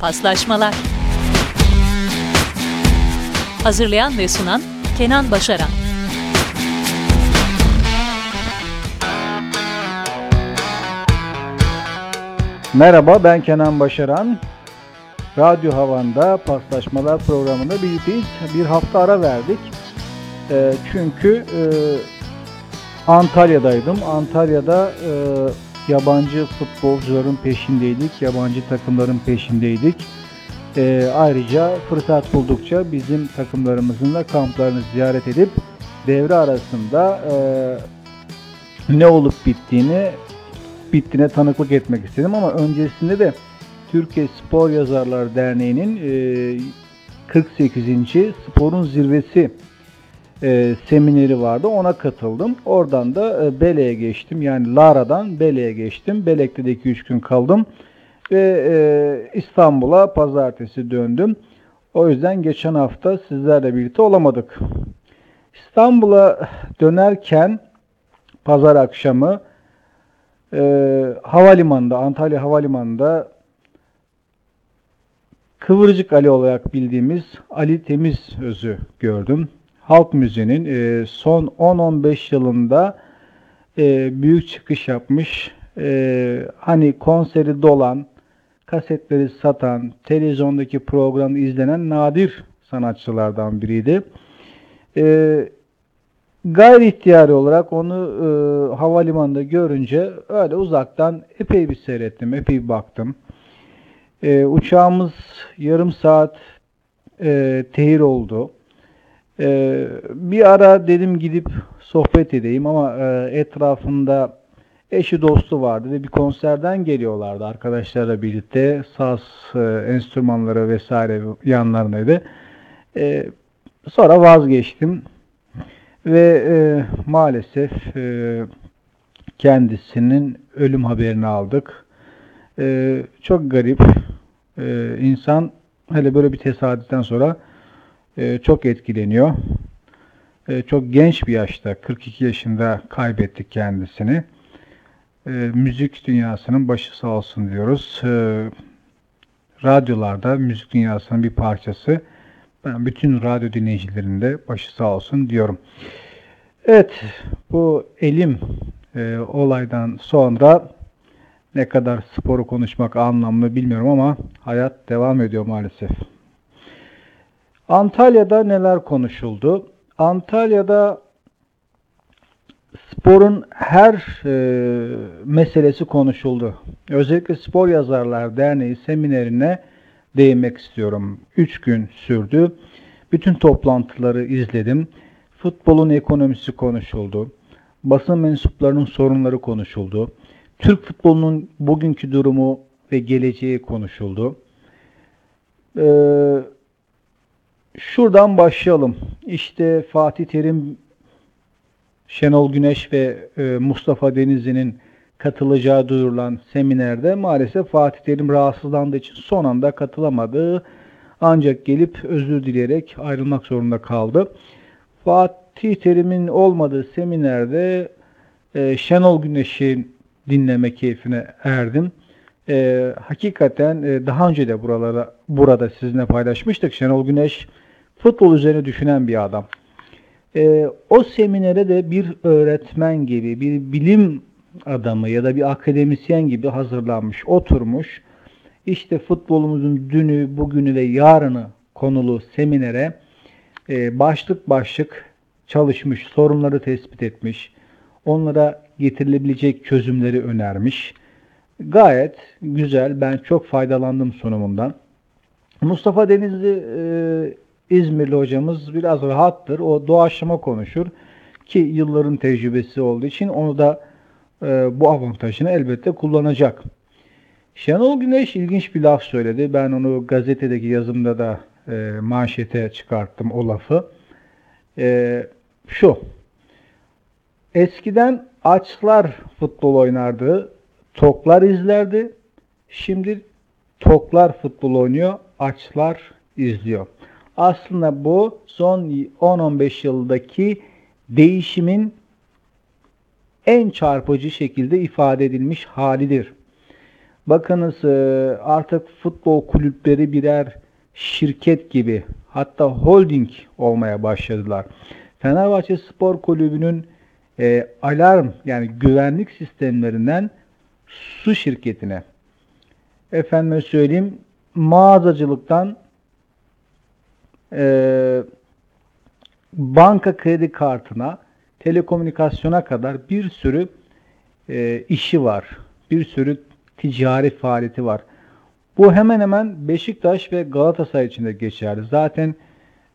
Paslaşmalar Hazırlayan ve sunan Kenan Başaran Merhaba ben Kenan Başaran. Radyo Havan'da Paslaşmalar programında birlikteyiz. Bir hafta ara verdik. E, çünkü e, Antalya'daydım. Antalya'da e, yabancı futbolcuların peşindeydik. Yabancı takımların peşindeydik. E, ayrıca fırsat buldukça bizim takımlarımızın da kamplarını ziyaret edip devre arasında e, ne olup bittiğini bittiğine tanıklık etmek istedim ama öncesinde de Türkiye Spor Yazarlar Derneği'nin e, 48. Sporun Zirvesi e, semineri vardı. Ona katıldım. Oradan da e, Bele'ye geçtim. Yani Lara'dan Bele'ye geçtim. Belek'te de 2-3 gün kaldım. Ve e, İstanbul'a pazartesi döndüm. O yüzden geçen hafta sizlerle birlikte olamadık. İstanbul'a dönerken pazar akşamı e, havalimanında, Antalya Havalimanı'nda Kıvırcık Ali olarak bildiğimiz Ali Temiz Özü gördüm. Halk Müziği'nin e, son 10-15 yılında e, büyük çıkış yapmış. E, hani konseri dolan, kasetleri satan, televizyondaki programı izlenen nadir sanatçılardan biriydi. E, gayri ihtiyari olarak onu e, havalimanında görünce öyle uzaktan epey bir seyrettim, epey bir baktım. E, uçağımız yarım saat e, tehir oldu. E, bir ara dedim gidip sohbet edeyim ama e, etrafında eşi dostu vardı ve bir konserden geliyorlardı arkadaşlarla birlikte. Saz e, enstrümanları vesaire yanlarındaydı. E, sonra vazgeçtim. Ve e, maalesef e, kendisinin ölüm haberini aldık. E, çok garip. E, insan hele böyle bir tesadüften sonra e, çok etkileniyor. E, çok genç bir yaşta, 42 yaşında kaybettik kendisini. E, müzik dünyasının başı sağ olsun diyoruz. Radyolarda müzik dünyasının bir parçası. Ben bütün radyo dinleyicilerinde başı sağ olsun diyorum. Evet, bu elim e, olaydan sonra ne kadar sporu konuşmak anlamlı bilmiyorum ama hayat devam ediyor maalesef. Antalya'da neler konuşuldu? Antalya'da sporun her e, meselesi konuşuldu. Özellikle Spor Yazarlar Derneği seminerine değinmek istiyorum. 3 gün sürdü. Bütün toplantıları izledim. Futbolun ekonomisi konuşuldu. Basın mensuplarının sorunları konuşuldu. Türk futbolunun bugünkü durumu ve geleceği konuşuldu. Ee, şuradan başlayalım. İşte Fatih Terim, Şenol Güneş ve e, Mustafa Denizli'nin katılacağı duyurulan seminerde maalesef Fatih Terim rahatsızlandığı için son anda katılamadı. Ancak gelip özür dileyerek ayrılmak zorunda kaldı. Fatih Terim'in olmadığı seminerde e, Şenol Güneş'in dinleme keyfine erdim. E, hakikaten daha önce de buralara burada sizinle paylaşmıştık. Şenol Güneş futbol üzerine düşünen bir adam. E, o seminere de bir öğretmen gibi, bir bilim adamı ya da bir akademisyen gibi hazırlanmış, oturmuş. İşte futbolumuzun dünü, bugünü ve yarını konulu seminere e, başlık başlık çalışmış, sorunları tespit etmiş, onlara getirilebilecek çözümleri önermiş. Gayet güzel, ben çok faydalandım sunumundan. Mustafa Denizli e, İzmirli hocamız biraz rahattır. O doğaçlama konuşur ki yılların tecrübesi olduğu için onu da e, bu avantajını elbette kullanacak. Şenol Güneş ilginç bir laf söyledi. Ben onu gazetedeki yazımda da e, manşete çıkarttım o lafı. E, şu. Eskiden açlar futbol oynardı, toklar izlerdi. Şimdi toklar futbol oynuyor, açlar izliyor. Aslında bu son 10-15 yıldaki değişimin en çarpıcı şekilde ifade edilmiş halidir. Bakınız e, artık futbol kulüpleri birer şirket gibi hatta holding olmaya başladılar. Fenerbahçe Spor Kulübü'nün e, alarm yani güvenlik sistemlerinden su şirketine efendime söyleyeyim mağazacılıktan e, banka kredi kartına telekomünikasyona kadar bir sürü e, işi var. Bir sürü ticari faaliyeti var. Bu hemen hemen Beşiktaş ve Galatasaray için de geçerli. Zaten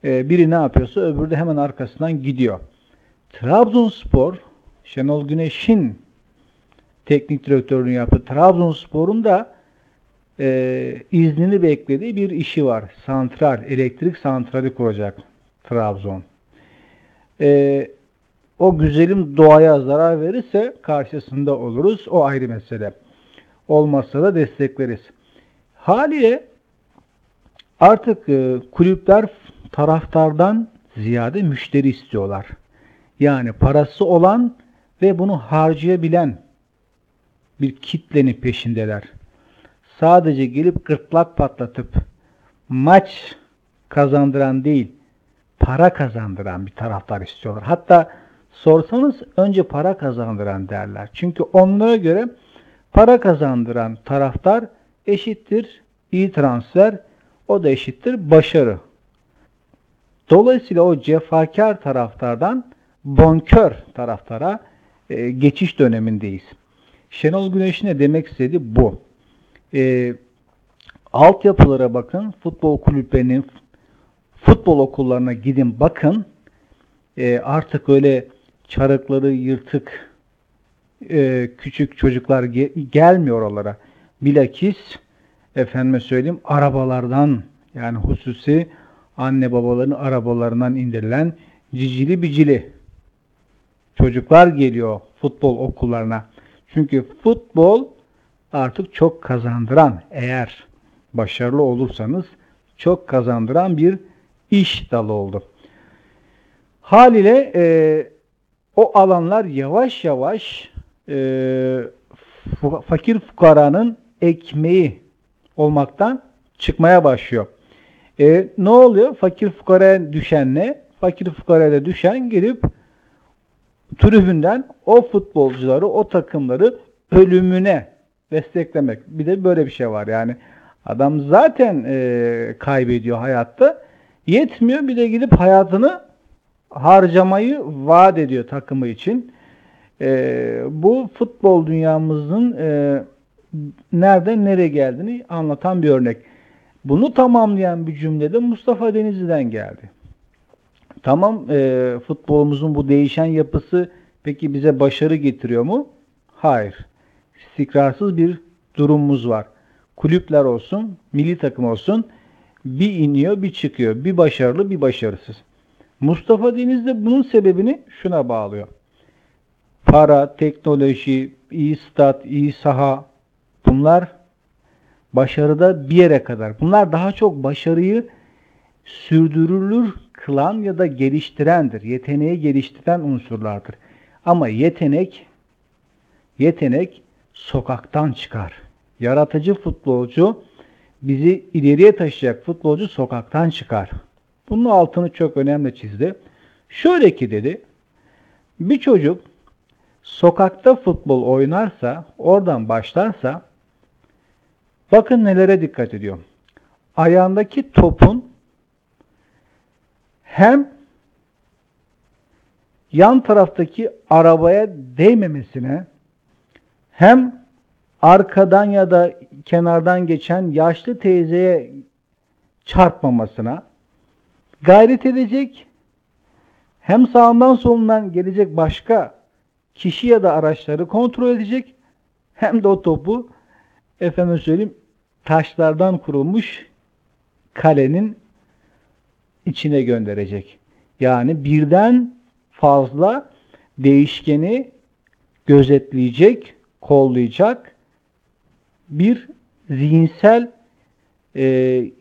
e, biri ne yapıyorsa öbürü de hemen arkasından gidiyor. Trabzonspor, Şenol Güneş'in teknik direktörünü yaptı. Trabzonspor'un da e, iznini beklediği bir işi var. Santral, elektrik santrali kuracak Trabzon. E, o güzelim doğaya zarar verirse karşısında oluruz. O ayrı mesele. Olmazsa da destekleriz. Haliyle artık e, kulüpler taraftardan ziyade müşteri istiyorlar. Yani parası olan ve bunu harcayabilen bir kitlenin peşindeler. Sadece gelip gırtlak patlatıp maç kazandıran değil, para kazandıran bir taraftar istiyorlar. Hatta sorsanız önce para kazandıran derler. Çünkü onlara göre para kazandıran taraftar eşittir iyi transfer, o da eşittir başarı. Dolayısıyla o cefakar taraftardan bonkör taraftara e, geçiş dönemindeyiz. Şenol Güneş'in ne demek istedi bu. E, altyapılara bakın, futbol kulüplerinin futbol okullarına gidin bakın. E, artık öyle çarıkları yırtık e, küçük çocuklar ge gelmiyor oralara. Bilakis efendime söyleyeyim arabalardan yani hususi anne babaların arabalarından indirilen cicili bicili çocuklar geliyor futbol okullarına. Çünkü futbol artık çok kazandıran eğer başarılı olursanız çok kazandıran bir iş dalı oldu. Haliyle e, o alanlar yavaş yavaş e, fakir fukaranın ekmeği olmaktan çıkmaya başlıyor. E, ne oluyor? Fakir fukaraya düşen ne? Fakir fukaraya düşen gelip tribünden o futbolcuları, o takımları ölümüne desteklemek. Bir de böyle bir şey var yani. Adam zaten e, kaybediyor hayatta. Yetmiyor bir de gidip hayatını harcamayı vaat ediyor takımı için. E, bu futbol dünyamızın e, nereden nereye geldiğini anlatan bir örnek. Bunu tamamlayan bir cümlede Mustafa Denizli'den geldi. Tamam e, futbolumuzun bu değişen yapısı peki bize başarı getiriyor mu? Hayır. İstikrarsız bir durumumuz var. Kulüpler olsun, milli takım olsun bir iniyor bir çıkıyor. Bir başarılı bir başarısız. Mustafa Deniz de bunun sebebini şuna bağlıyor. Para, teknoloji, iyi stat, iyi saha bunlar başarıda bir yere kadar. Bunlar daha çok başarıyı sürdürülür kılan ya da geliştirendir. Yeteneği geliştiren unsurlardır. Ama yetenek yetenek sokaktan çıkar. Yaratıcı futbolcu bizi ileriye taşıyacak futbolcu sokaktan çıkar. Bunun altını çok önemli çizdi. Şöyle ki dedi, bir çocuk sokakta futbol oynarsa, oradan başlarsa bakın nelere dikkat ediyor. Ayağındaki topun hem yan taraftaki arabaya değmemesine hem arkadan ya da kenardan geçen yaşlı teyzeye çarpmamasına gayret edecek hem sağından solundan gelecek başka kişi ya da araçları kontrol edecek hem de o topu efendim söyleyeyim taşlardan kurulmuş kalenin içine gönderecek. Yani birden fazla değişkeni gözetleyecek, kollayacak bir zihinsel e,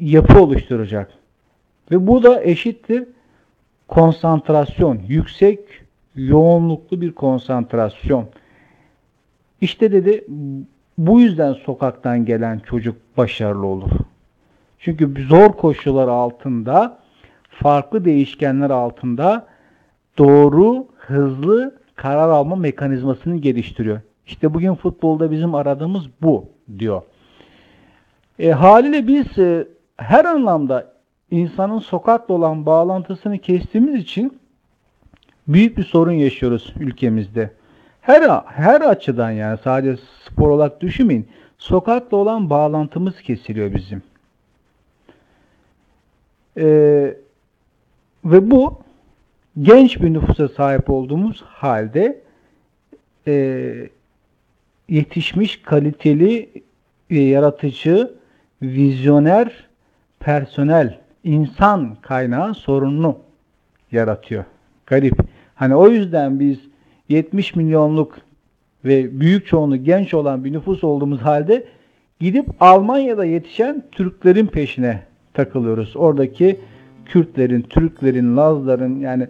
yapı oluşturacak. Ve bu da eşittir konsantrasyon, yüksek yoğunluklu bir konsantrasyon. İşte dedi bu yüzden sokaktan gelen çocuk başarılı olur. Çünkü zor koşullar altında, farklı değişkenler altında doğru, hızlı karar alma mekanizmasını geliştiriyor. İşte bugün futbolda bizim aradığımız bu diyor. E, haliyle biz e, her anlamda insanın sokakla olan bağlantısını kestiğimiz için büyük bir sorun yaşıyoruz ülkemizde. Her her açıdan yani sadece spor olarak düşünmeyin. Sokakla olan bağlantımız kesiliyor bizim. Ee, ve bu genç bir nüfusa sahip olduğumuz halde e, yetişmiş, kaliteli, e, yaratıcı, vizyoner, personel, insan kaynağı sorununu yaratıyor. Garip. Hani o yüzden biz 70 milyonluk ve büyük çoğunluğu genç olan bir nüfus olduğumuz halde gidip Almanya'da yetişen Türklerin peşine takılıyoruz. Oradaki Kürtlerin, Türklerin, Lazların yani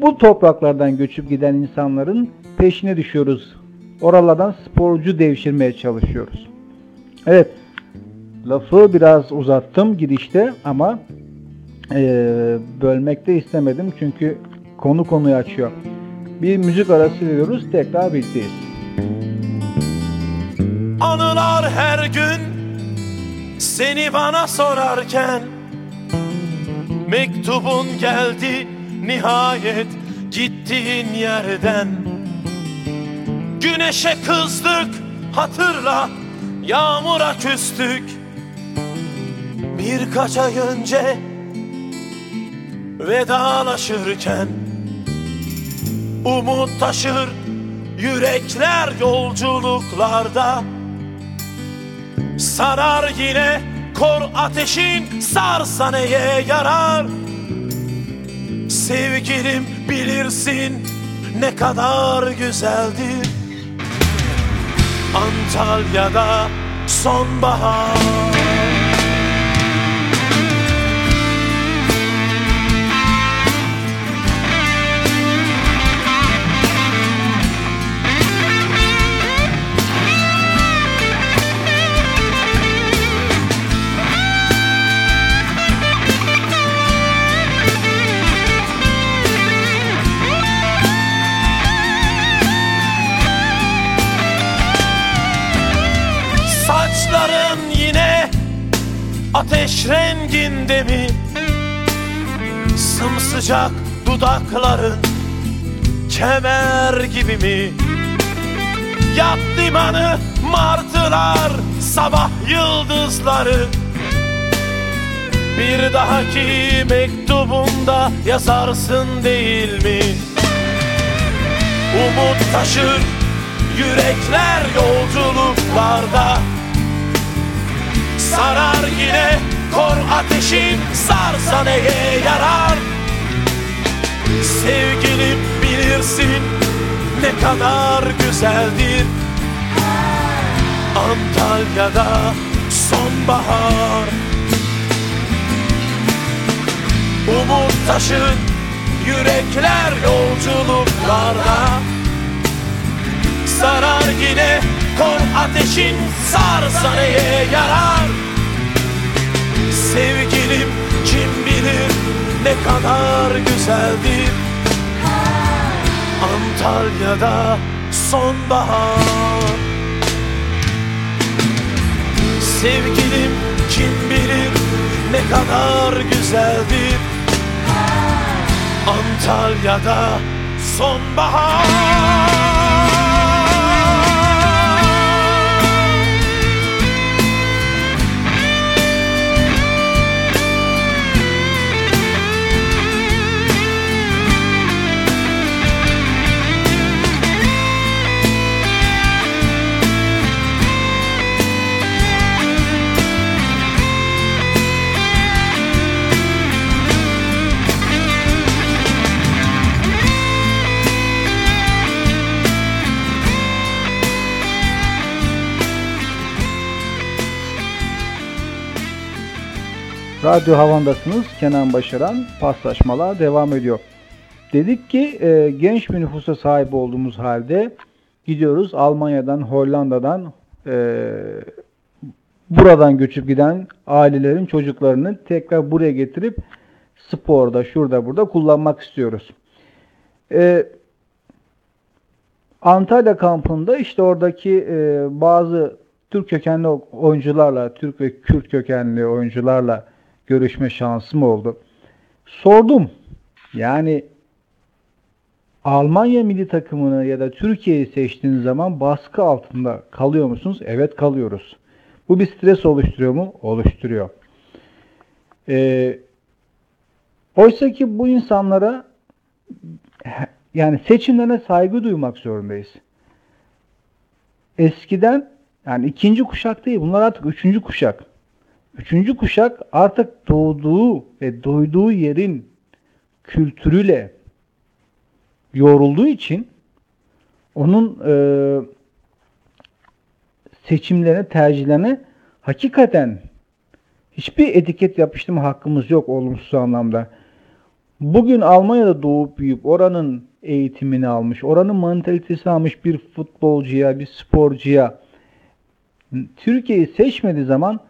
bu topraklardan göçüp giden insanların peşine düşüyoruz. Oralardan sporcu devşirmeye çalışıyoruz. Evet, lafı biraz uzattım girişte ama e, bölmek de istemedim çünkü konu konuyu açıyor. Bir müzik arası veriyoruz, tekrar birlikteyiz. Anılar her gün seni bana sorarken Mektubun geldi nihayet gittiğin yerden Güneşe kızdık hatırla yağmura küstük. Birkaç ay önce vedalaşırken Umut taşır yürekler yolculuklarda. Sarar yine kor ateşin sarsa neye yarar. Sevgilim bilirsin ne kadar güzeldir Antalya'da sonbahar ateş renginde mi? Sımsıcak dudakların kemer gibi mi? Yat limanı martılar sabah yıldızları Bir dahaki mektubunda yazarsın değil mi? Umut taşır yürekler yolculuklarda Sarar yine. Kor ateşin sarsa neye yarar? Sevgilim bilirsin ne kadar güzeldir. Antalya'da sonbahar. Umut taşın yürekler yolculuklarda. Sarar yine kor ateşin sarsa neye yarar. Sevgilim kim bilir ne kadar güzeldir. Antalya'da sonbahar. Sevgilim kim bilir ne kadar güzeldir. Antalya'da sonbahar Radyo Havan'dasınız. Kenan Başaran paslaşmalar devam ediyor. Dedik ki e, genç bir nüfusa sahip olduğumuz halde gidiyoruz Almanya'dan, Hollanda'dan e, buradan göçüp giden ailelerin çocuklarını tekrar buraya getirip sporda, şurada, burada kullanmak istiyoruz. E, Antalya kampında işte oradaki e, bazı Türk kökenli oyuncularla, Türk ve Kürt kökenli oyuncularla görüşme şansım oldu. Sordum. Yani Almanya milli takımını ya da Türkiye'yi seçtiğiniz zaman baskı altında kalıyor musunuz? Evet kalıyoruz. Bu bir stres oluşturuyor mu? Oluşturuyor. Ee, oysa ki bu insanlara yani seçimlerine saygı duymak zorundayız. Eskiden yani ikinci kuşak değil bunlar artık üçüncü kuşak. Üçüncü kuşak artık doğduğu ve doyduğu yerin kültürüyle yorulduğu için onun e, seçimlerine, tercihlerine hakikaten hiçbir etiket yapıştırma hakkımız yok olumsuz anlamda. Bugün Almanya'da doğup büyüyüp oranın eğitimini almış, oranın mantalitesi almış bir futbolcuya, bir sporcuya Türkiye'yi seçmediği zaman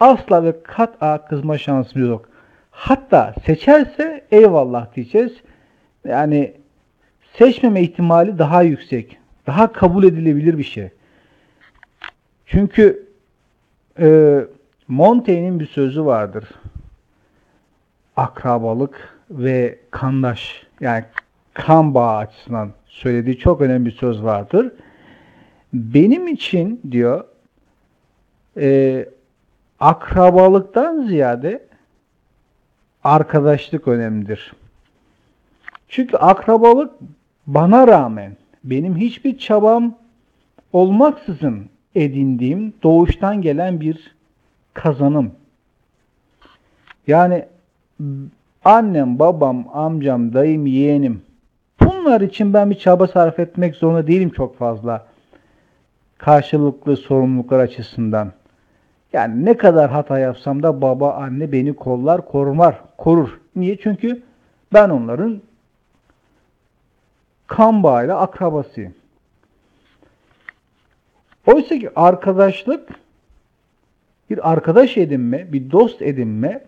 asla ve kat'a kızma şansımız yok. Hatta seçerse eyvallah diyeceğiz. Yani seçmeme ihtimali daha yüksek. Daha kabul edilebilir bir şey. Çünkü e, Montaigne'in bir sözü vardır. Akrabalık ve kandaş yani kan bağı açısından söylediği çok önemli bir söz vardır. Benim için diyor e, akrabalıktan ziyade arkadaşlık önemlidir. Çünkü akrabalık bana rağmen benim hiçbir çabam olmaksızın edindiğim doğuştan gelen bir kazanım. Yani annem, babam, amcam, dayım, yeğenim bunlar için ben bir çaba sarf etmek zorunda değilim çok fazla. Karşılıklı sorumluluklar açısından. Yani ne kadar hata yapsam da baba, anne beni kollar, korumar, korur. Niye? Çünkü ben onların kan bağıyla akrabasıyım. Oysa ki arkadaşlık bir arkadaş edinme, bir dost edinme,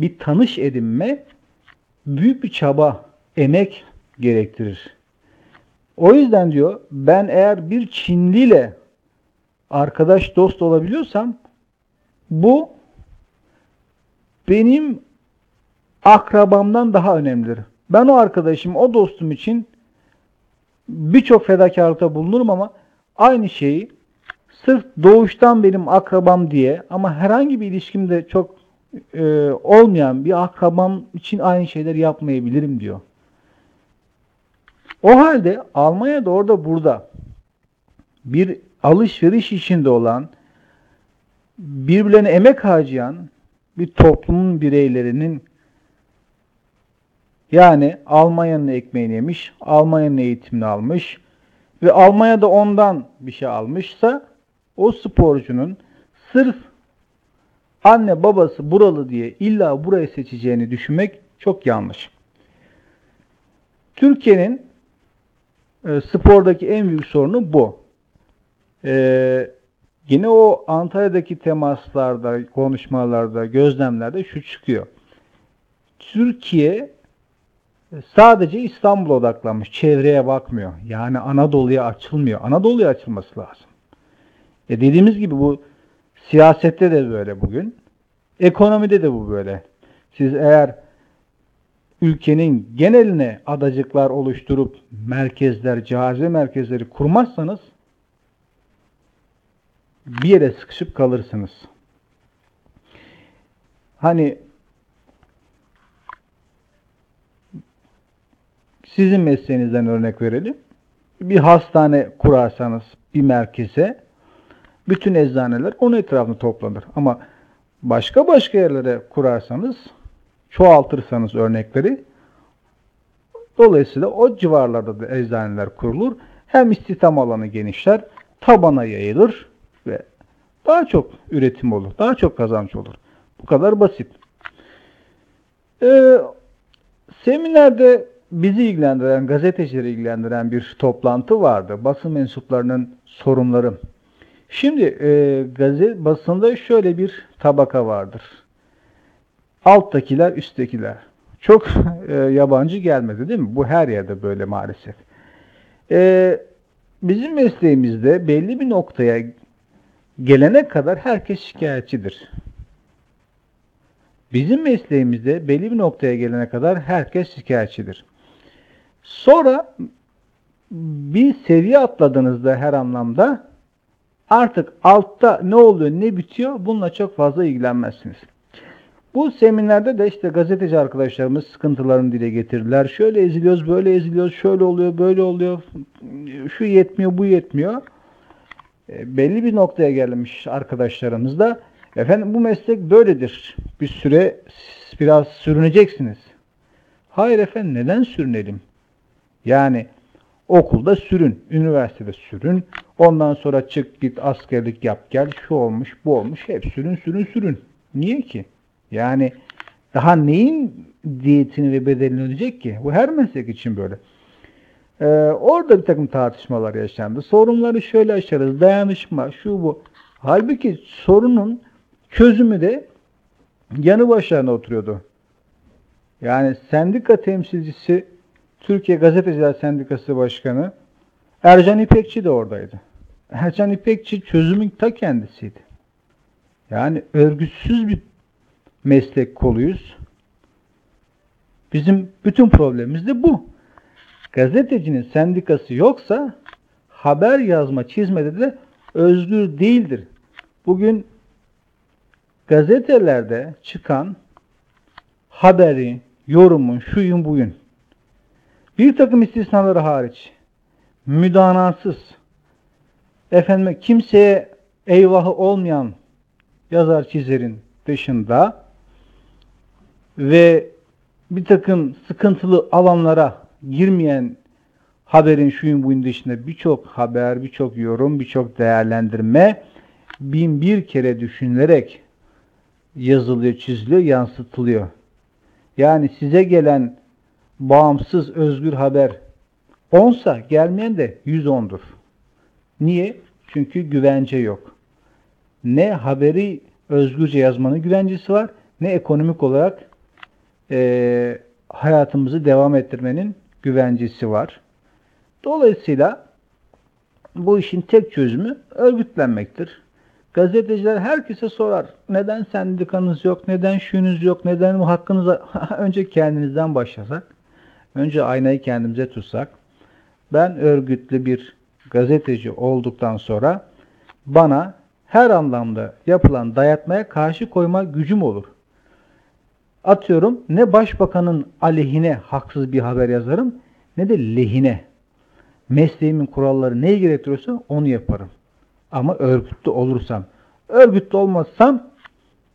bir tanış edinme büyük bir çaba, emek gerektirir. O yüzden diyor ben eğer bir Çinliyle arkadaş dost olabiliyorsam bu benim akrabamdan daha önemlidir. Ben o arkadaşım, o dostum için birçok fedakarlıkta bulunurum ama aynı şeyi sırf doğuştan benim akrabam diye ama herhangi bir ilişkimde çok e, olmayan bir akrabam için aynı şeyler yapmayabilirim diyor. O halde Almanya'da orada burada bir alışveriş içinde olan birbirlerine emek harcayan bir toplumun bireylerinin yani Almanya'nın ekmeğini yemiş, Almanya'nın eğitimini almış ve Almanya'da ondan bir şey almışsa o sporcunun sırf anne babası buralı diye illa burayı seçeceğini düşünmek çok yanlış. Türkiye'nin e, spordaki en büyük sorunu bu. E, yine o Antalya'daki temaslarda, konuşmalarda, gözlemlerde şu çıkıyor. Türkiye sadece İstanbul'a odaklanmış. Çevreye bakmıyor. Yani Anadolu'ya açılmıyor. Anadolu'ya açılması lazım. E dediğimiz gibi bu siyasette de böyle bugün. Ekonomide de bu böyle. Siz eğer ülkenin geneline adacıklar oluşturup merkezler, cazibe merkezleri kurmazsanız bir yere sıkışıp kalırsınız. Hani sizin mesleğinizden örnek verelim. Bir hastane kurarsanız bir merkeze bütün eczaneler onun etrafında toplanır. Ama başka başka yerlere kurarsanız çoğaltırsanız örnekleri dolayısıyla o civarlarda da eczaneler kurulur. Hem istihdam alanı genişler, tabana yayılır ve daha çok üretim olur, daha çok kazanç olur. Bu kadar basit. Ee, seminerde bizi ilgilendiren, gazetecileri ilgilendiren bir toplantı vardı. Basın mensuplarının sorunları. Şimdi e, gazete basında şöyle bir tabaka vardır. Alttakiler, üsttekiler. Çok e, yabancı gelmedi değil mi? Bu her yerde böyle maalesef. E, bizim mesleğimizde belli bir noktaya gelene kadar herkes şikayetçidir. Bizim mesleğimizde belli bir noktaya gelene kadar herkes şikayetçidir. Sonra bir seviye atladığınızda her anlamda artık altta ne oluyor ne bitiyor bununla çok fazla ilgilenmezsiniz. Bu seminerde de işte gazeteci arkadaşlarımız sıkıntılarını dile getirdiler. Şöyle eziliyoruz, böyle eziliyoruz, şöyle oluyor, böyle oluyor. Şu yetmiyor, bu yetmiyor. E, belli bir noktaya gelmiş arkadaşlarımız da efendim bu meslek böyledir. Bir süre biraz sürüneceksiniz. Hayır efendim neden sürünelim? Yani okulda sürün, üniversitede sürün, ondan sonra çık git askerlik yap gel, şu olmuş, bu olmuş, hep sürün, sürün, sürün. Niye ki? Yani daha neyin diyetini ve bedelini ödeyecek ki? Bu her meslek için böyle. Ee, orada bir takım tartışmalar yaşandı. Sorunları şöyle aşarız, dayanışma, şu bu. Halbuki sorunun çözümü de yanı başlarına oturuyordu. Yani sendika temsilcisi Türkiye Gazeteciler Sendikası Başkanı Ercan İpekçi de oradaydı. Ercan İpekçi çözümün ta kendisiydi. Yani örgütsüz bir meslek koluyuz. Bizim bütün problemimiz de bu. Gazetecinin sendikası yoksa haber yazma, çizmede de özgür değildir. Bugün gazetelerde çıkan haberi, yorumun, şuyun buyun bir takım istisnaları hariç müdanasız efendim kimseye eyvahı olmayan yazar çizerin dışında ve bir takım sıkıntılı alanlara girmeyen haberin şuyun buyun dışında birçok haber, birçok yorum, birçok değerlendirme bin bir kere düşünülerek yazılıyor, çiziliyor, yansıtılıyor. Yani size gelen bağımsız, özgür haber 10'sa gelmeyen de 110'dur. Niye? Çünkü güvence yok. Ne haberi özgürce yazmanın güvencesi var, ne ekonomik olarak e, hayatımızı devam ettirmenin güvencesi var. Dolayısıyla bu işin tek çözümü örgütlenmektir. Gazeteciler herkese sorar. Neden sendikanız yok, neden şunuz yok, neden bu hakkınıza önce kendinizden başlasak. Önce aynayı kendimize tutsak. Ben örgütlü bir gazeteci olduktan sonra bana her anlamda yapılan dayatmaya karşı koyma gücüm olur. Atıyorum ne başbakanın aleyhine haksız bir haber yazarım ne de lehine. Mesleğimin kuralları neyi gerektiriyorsa onu yaparım. Ama örgütlü olursam. Örgütlü olmazsam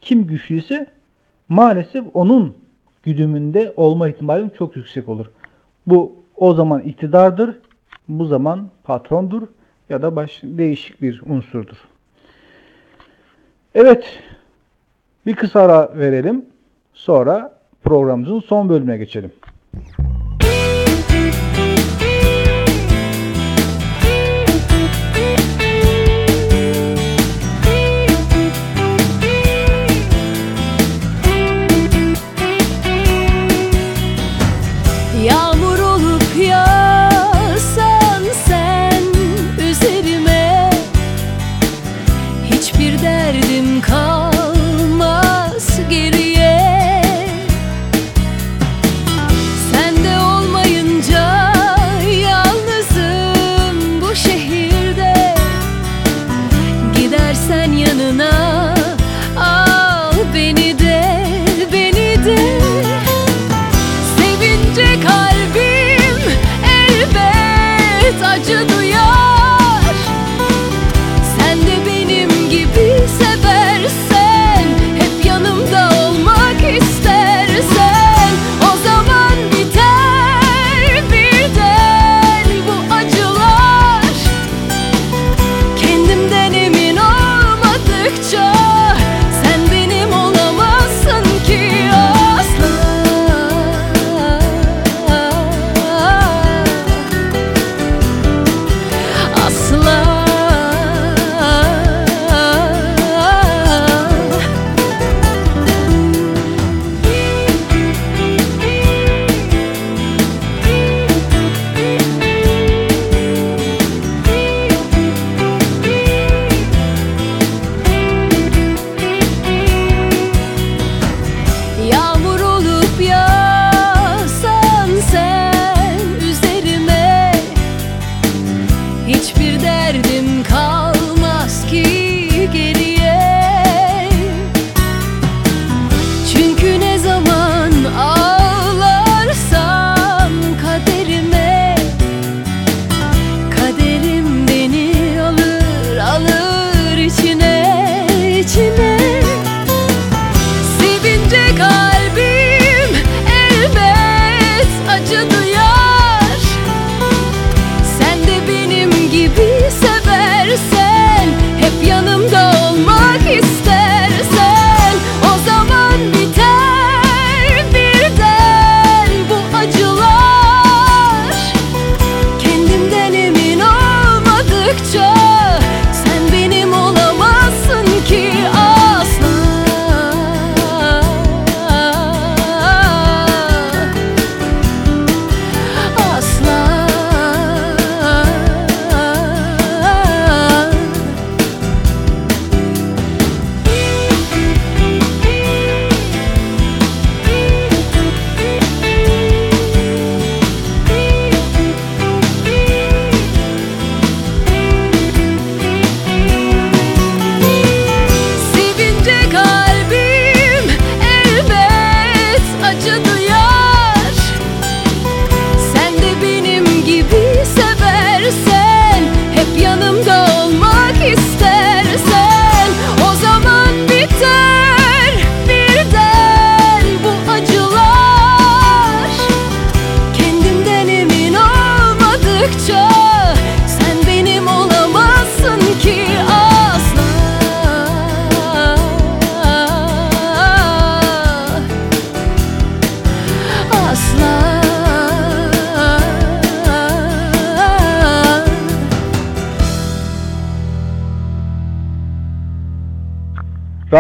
kim güçlüyse maalesef onun güdümünde olma ihtimalim çok yüksek olur. Bu o zaman iktidardır, bu zaman patrondur ya da baş, değişik bir unsurdur. Evet, bir kısa ara verelim. Sonra programımızın son bölümüne geçelim.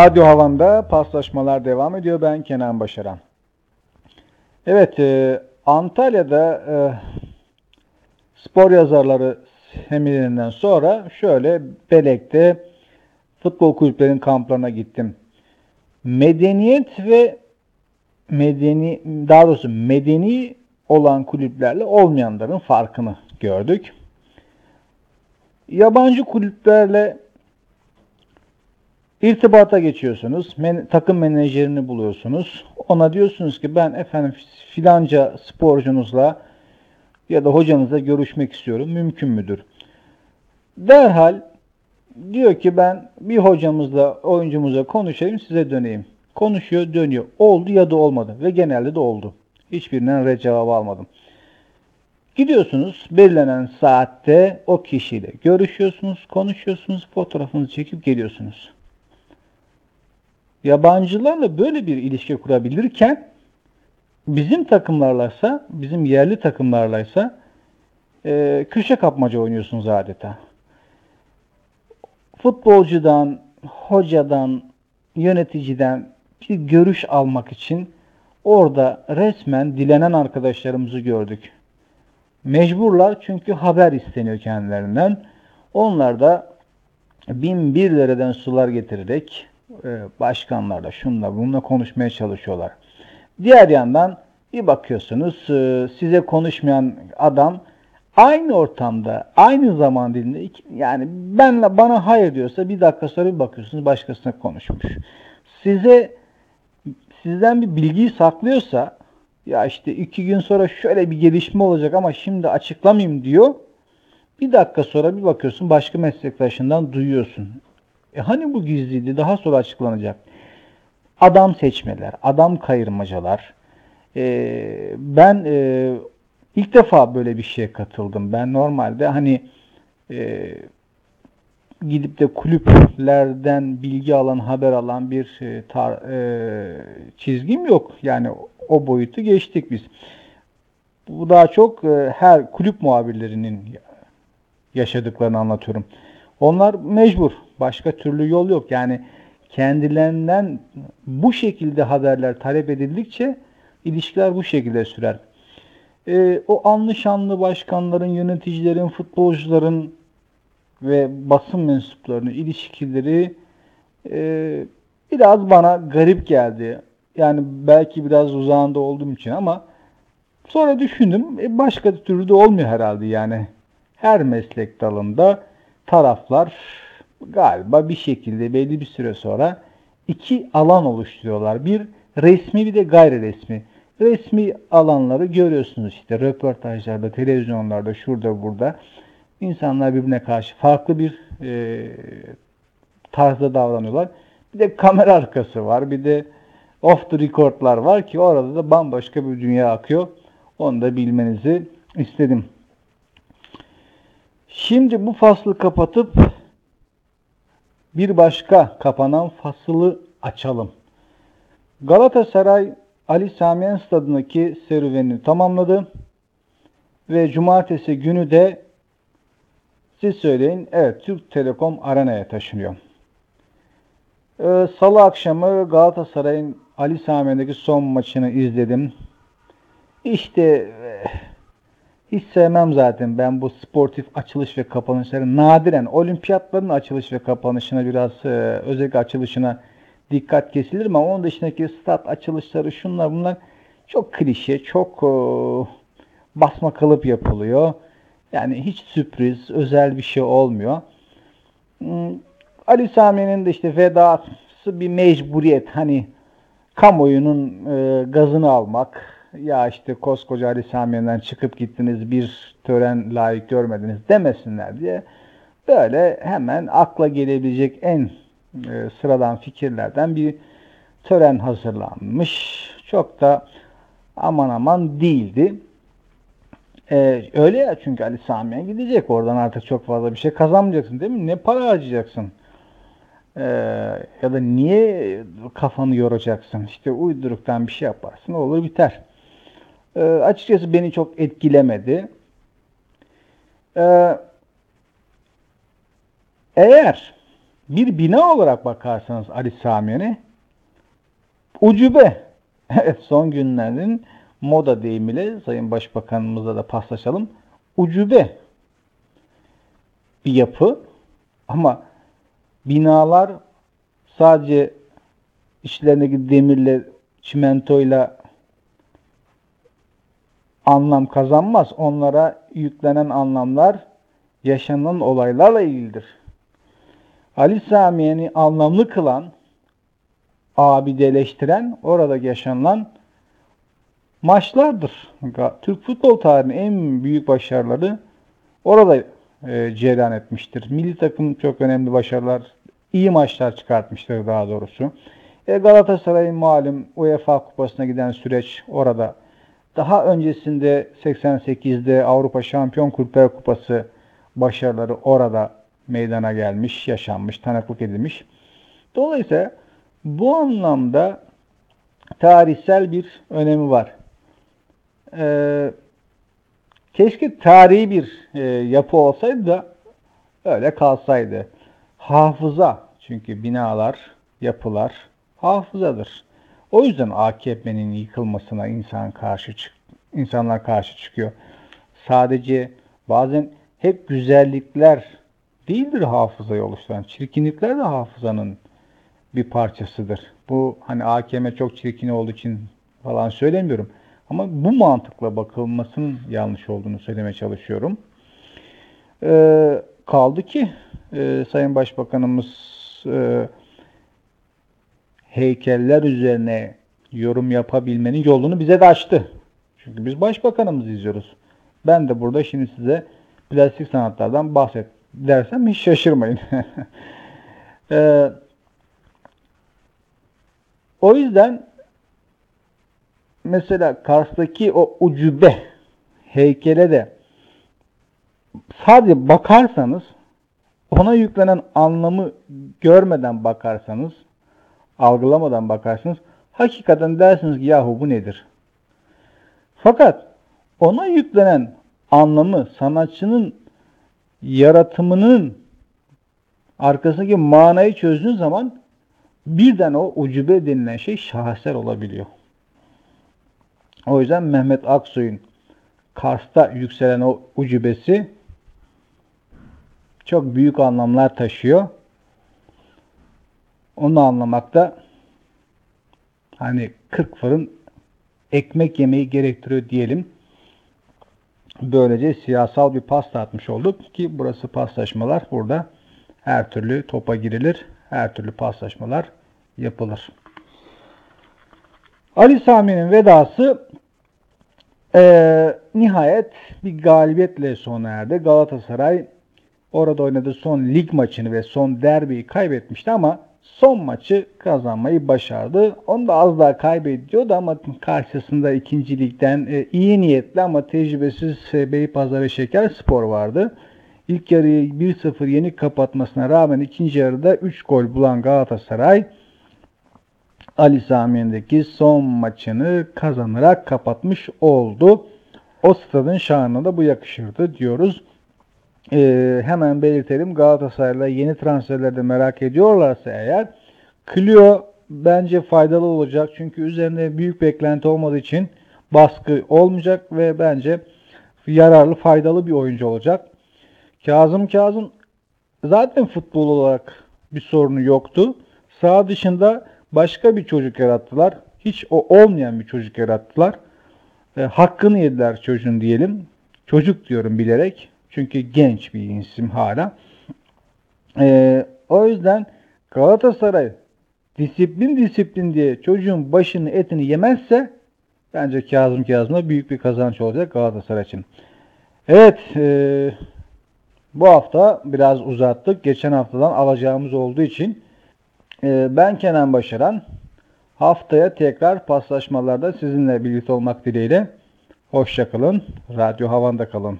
Radyo Havan'da paslaşmalar devam ediyor. Ben Kenan Başaran. Evet, e, Antalya'da e, spor yazarları seminerinden sonra şöyle Belek'te futbol kulüplerinin kamplarına gittim. Medeniyet ve medeni daha doğrusu medeni olan kulüplerle olmayanların farkını gördük. Yabancı kulüplerle irtibata geçiyorsunuz. Men, takım menajerini buluyorsunuz. Ona diyorsunuz ki ben efendim filanca sporcunuzla ya da hocanızla görüşmek istiyorum. Mümkün müdür? Derhal diyor ki ben bir hocamızla oyuncumuzla konuşayım size döneyim. Konuşuyor dönüyor. Oldu ya da olmadı ve genelde de oldu. Hiçbirinden red cevabı almadım. Gidiyorsunuz belirlenen saatte o kişiyle görüşüyorsunuz, konuşuyorsunuz, fotoğrafınızı çekip geliyorsunuz. Yabancılarla böyle bir ilişki kurabilirken bizim takımlarlaysa, bizim yerli takımlarlaysa e, köşe kapmaca oynuyorsunuz adeta. Futbolcudan, hocadan, yöneticiden bir görüş almak için orada resmen dilenen arkadaşlarımızı gördük. Mecburlar çünkü haber isteniyor kendilerinden. Onlar da bin bir liradan sular getirerek e, başkanlarla şunla bununla konuşmaya çalışıyorlar. Diğer yandan bir bakıyorsunuz e, size konuşmayan adam aynı ortamda aynı zaman dilinde yani benle bana hayır diyorsa bir dakika sonra bir bakıyorsunuz başkasına konuşmuş. Size sizden bir bilgiyi saklıyorsa ya işte iki gün sonra şöyle bir gelişme olacak ama şimdi açıklamayayım diyor. Bir dakika sonra bir bakıyorsun başka meslektaşından duyuyorsun. E hani bu gizliydi daha sonra açıklanacak. Adam seçmeler, adam kayırmacalar. E, ben e, ilk defa böyle bir şeye katıldım. Ben normalde hani e, gidip de kulüplerden bilgi alan, haber alan bir e, tar, e, çizgim yok. Yani o boyutu geçtik biz. Bu daha çok e, her kulüp muhabirlerinin yaşadıklarını anlatıyorum. Onlar mecbur. Başka türlü yol yok. Yani kendilerinden bu şekilde haberler talep edildikçe ilişkiler bu şekilde sürer. E, o anlı şanlı başkanların, yöneticilerin, futbolcuların ve basın mensuplarının ilişkileri e, biraz bana garip geldi. Yani belki biraz uzağında olduğum için ama sonra düşündüm e, başka türlü de olmuyor herhalde yani. Her meslek dalında taraflar galiba bir şekilde belli bir süre sonra iki alan oluşturuyorlar. Bir resmi bir de gayri resmi. Resmi alanları görüyorsunuz işte röportajlarda, televizyonlarda, şurada burada. insanlar birbirine karşı farklı bir e, tarzda davranıyorlar. Bir de kamera arkası var. Bir de off the record'lar var ki orada da bambaşka bir dünya akıyor. Onu da bilmenizi istedim. Şimdi bu faslı kapatıp bir başka kapanan fasılı açalım. Galatasaray Ali Samiyen Stadı'ndaki serüvenini tamamladı. Ve cumartesi günü de siz söyleyin evet Türk Telekom Arena'ya taşınıyor. Ee, Salı akşamı Galatasaray'ın Ali Samiyen'deki son maçını izledim. İşte eh, hiç sevmem zaten ben bu sportif açılış ve kapanışları nadiren olimpiyatların açılış ve kapanışına biraz e, özellikle açılışına dikkat kesilir ama onun dışındaki stat açılışları şunlar bunlar çok klişe, çok e, basma kalıp yapılıyor. Yani hiç sürpriz, özel bir şey olmuyor. Hmm, Ali Sami'nin de işte vedası bir mecburiyet. Hani kamuoyunun e, gazını almak. Ya işte koskoca Ali Sami'nden çıkıp gittiniz bir tören layık görmediniz demesinler diye böyle hemen akla gelebilecek en e, sıradan fikirlerden bir tören hazırlanmış. Çok da aman aman değildi. Ee, öyle ya çünkü Ali Sami'ye gidecek. Oradan artık çok fazla bir şey kazanmayacaksın değil mi? Ne para harcayacaksın? Ee, ya da niye kafanı yoracaksın? İşte uyduruktan bir şey yaparsın. Olur biter. Ee, açıkçası beni çok etkilemedi. Ee, eğer bir bina olarak bakarsanız Ali Samiyen'e ucube. Son günlerin moda deyimiyle Sayın Başbakanımızla da paslaşalım. Ucube bir yapı ama binalar sadece içlerindeki demirle, çimentoyla anlam kazanmaz. Onlara yüklenen anlamlar yaşanan olaylarla ilgilidir. Ali Samiye'ni anlamlı kılan, abideleştiren, orada yaşanılan maçlardır. Türk futbol tarihinin en büyük başarıları orada e, cereyan etmiştir. Milli takım çok önemli başarılar, iyi maçlar çıkartmıştır daha doğrusu. E, Galatasaray'ın malum UEFA Kupası'na giden süreç orada. Daha öncesinde 88'de Avrupa Şampiyon Kulüpler Kupası başarıları orada meydana gelmiş, yaşanmış, tanıklık edilmiş. Dolayısıyla bu anlamda tarihsel bir önemi var. Ee, keşke tarihi bir e, yapı olsaydı da öyle kalsaydı. Hafıza çünkü binalar, yapılar hafızadır. O yüzden AKP'nin yıkılmasına insan karşı çık insanlar karşı çıkıyor. Sadece bazen hep güzellikler değildir hafızayı oluşturan. Çirkinlikler de hafızanın bir parçasıdır. Bu hani AKM çok çirkin olduğu için falan söylemiyorum. Ama bu mantıkla bakılmasının yanlış olduğunu söylemeye çalışıyorum. Ee, kaldı ki e, Sayın Başbakanımız e, heykeller üzerine yorum yapabilmenin yolunu bize de açtı. Çünkü biz başbakanımızı izliyoruz. Ben de burada şimdi size plastik sanatlardan bahset dersem hiç şaşırmayın. ee, o yüzden mesela Kars'taki o ucube heykele de sadece bakarsanız ona yüklenen anlamı görmeden bakarsanız algılamadan bakarsanız hakikaten dersiniz ki yahu bu nedir? Fakat ona yüklenen anlamı sanatçının yaratımının arkasındaki manayı çözdüğün zaman birden o ucube denilen şey şaheser olabiliyor. O yüzden Mehmet Aksoy'un Kars'ta yükselen o ucubesi çok büyük anlamlar taşıyor. Onu anlamakta hani 40 fırın ekmek yemeyi gerektiriyor diyelim. Böylece siyasal bir pasta atmış olduk ki burası paslaşmalar. Burada her türlü topa girilir. Her türlü paslaşmalar yapılır. Ali Sami'nin vedası e, nihayet bir galibiyetle sona erdi. Galatasaray orada oynadığı son lig maçını ve son derbiyi kaybetmişti ama son maçı kazanmayı başardı. Onu da az daha kaybediyordu ama karşısında ikinci ligden e, iyi niyetli ama tecrübesiz e, Beypazarı Şeker Spor vardı. İlk yarıyı 1-0 yenik kapatmasına rağmen ikinci yarıda 3 gol bulan Galatasaray Ali Sami'ndeki son maçını kazanarak kapatmış oldu. O stadın şanına da bu yakışırdı diyoruz. Ee, hemen belirtelim Galatasaray'la yeni transferlerde merak ediyorlarsa eğer Clio bence faydalı olacak. Çünkü üzerinde büyük beklenti olmadığı için baskı olmayacak ve bence yararlı faydalı bir oyuncu olacak. Kazım Kazım zaten futbol olarak bir sorunu yoktu. Sağ dışında başka bir çocuk yarattılar. Hiç o olmayan bir çocuk yarattılar. E, hakkını yediler çocuğun diyelim. Çocuk diyorum bilerek. Çünkü genç bir isim hala. E, o yüzden Galatasaray disiplin disiplin diye çocuğun başını etini yemezse bence Kazım Kazım'da büyük bir kazanç olacak Galatasaray için. Evet e, bu hafta biraz uzattık. Geçen haftadan alacağımız olduğu için e, ben Kenan Başaran haftaya tekrar paslaşmalarda sizinle birlikte olmak dileğiyle. Hoşçakalın. Radyo Havan'da kalın.